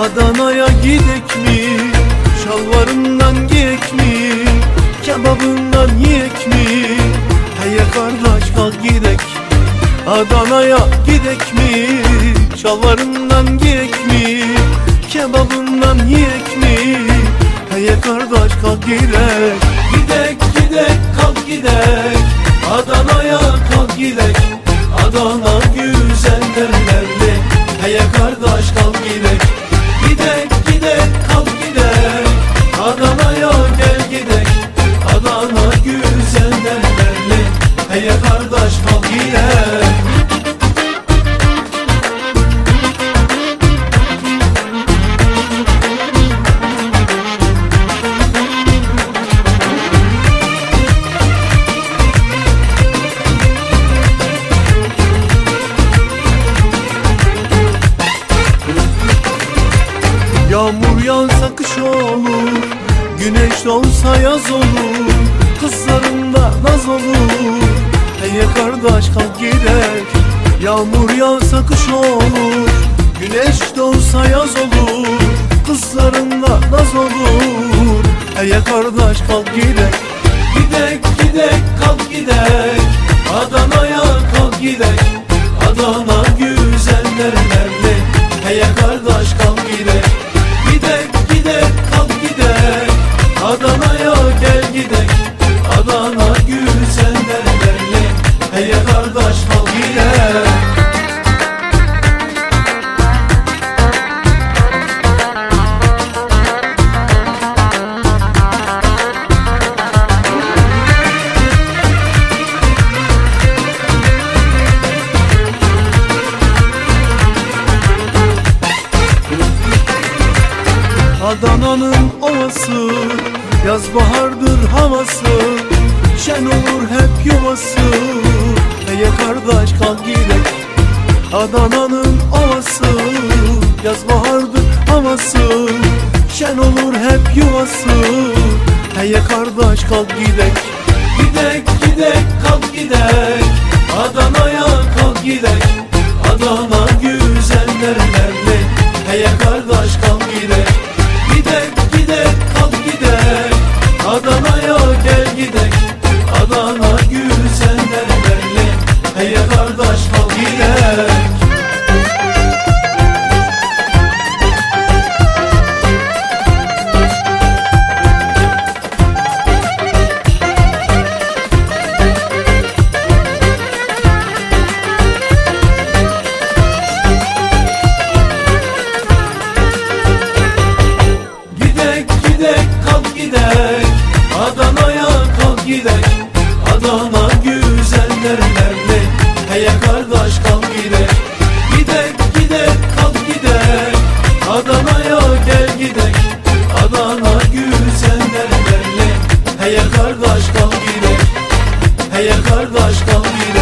Adana'ya gidek mi? Şalvarından giyek mi? Kebabından yiyek mi? Heye kardeş kalk gidek Adana'ya gidek mi? Şalvarından giyek mi? Kebabından yiyek mi? Heye kardeş kalk gidek Gidek gidek kalk gidek Adana'ya kalk gidek Adana güzel derlerdi Heye kardeş kalk gidek Gidek gidek kalk gidek. Adana'ya gel gidek Adana güzel derlerli Hey Yağmur yağsa kış olur Güneş doğsa yaz olur Kızlarında naz olur. Hey kardeş kalk gidek Yağmur yağsa kış olur Güneş doğsa yaz olur Kızlarında naz olur. Hey kardeş kalk gidek Gidek gidek kalk gidek Adana'nın ovası Yaz bahardır havası Şen olur hep yuvası. Hey kardeş kalk gidek Adana'nın ovası Yaz bahardır havası Şen olur hep yuvası. Hey kardeş kalk gidek Gidek gidek kalk gidek. Adana'ya kalk gidek Adana'ya derlerli Hey kardeş kalk gidek Hey kardeş kalk gidek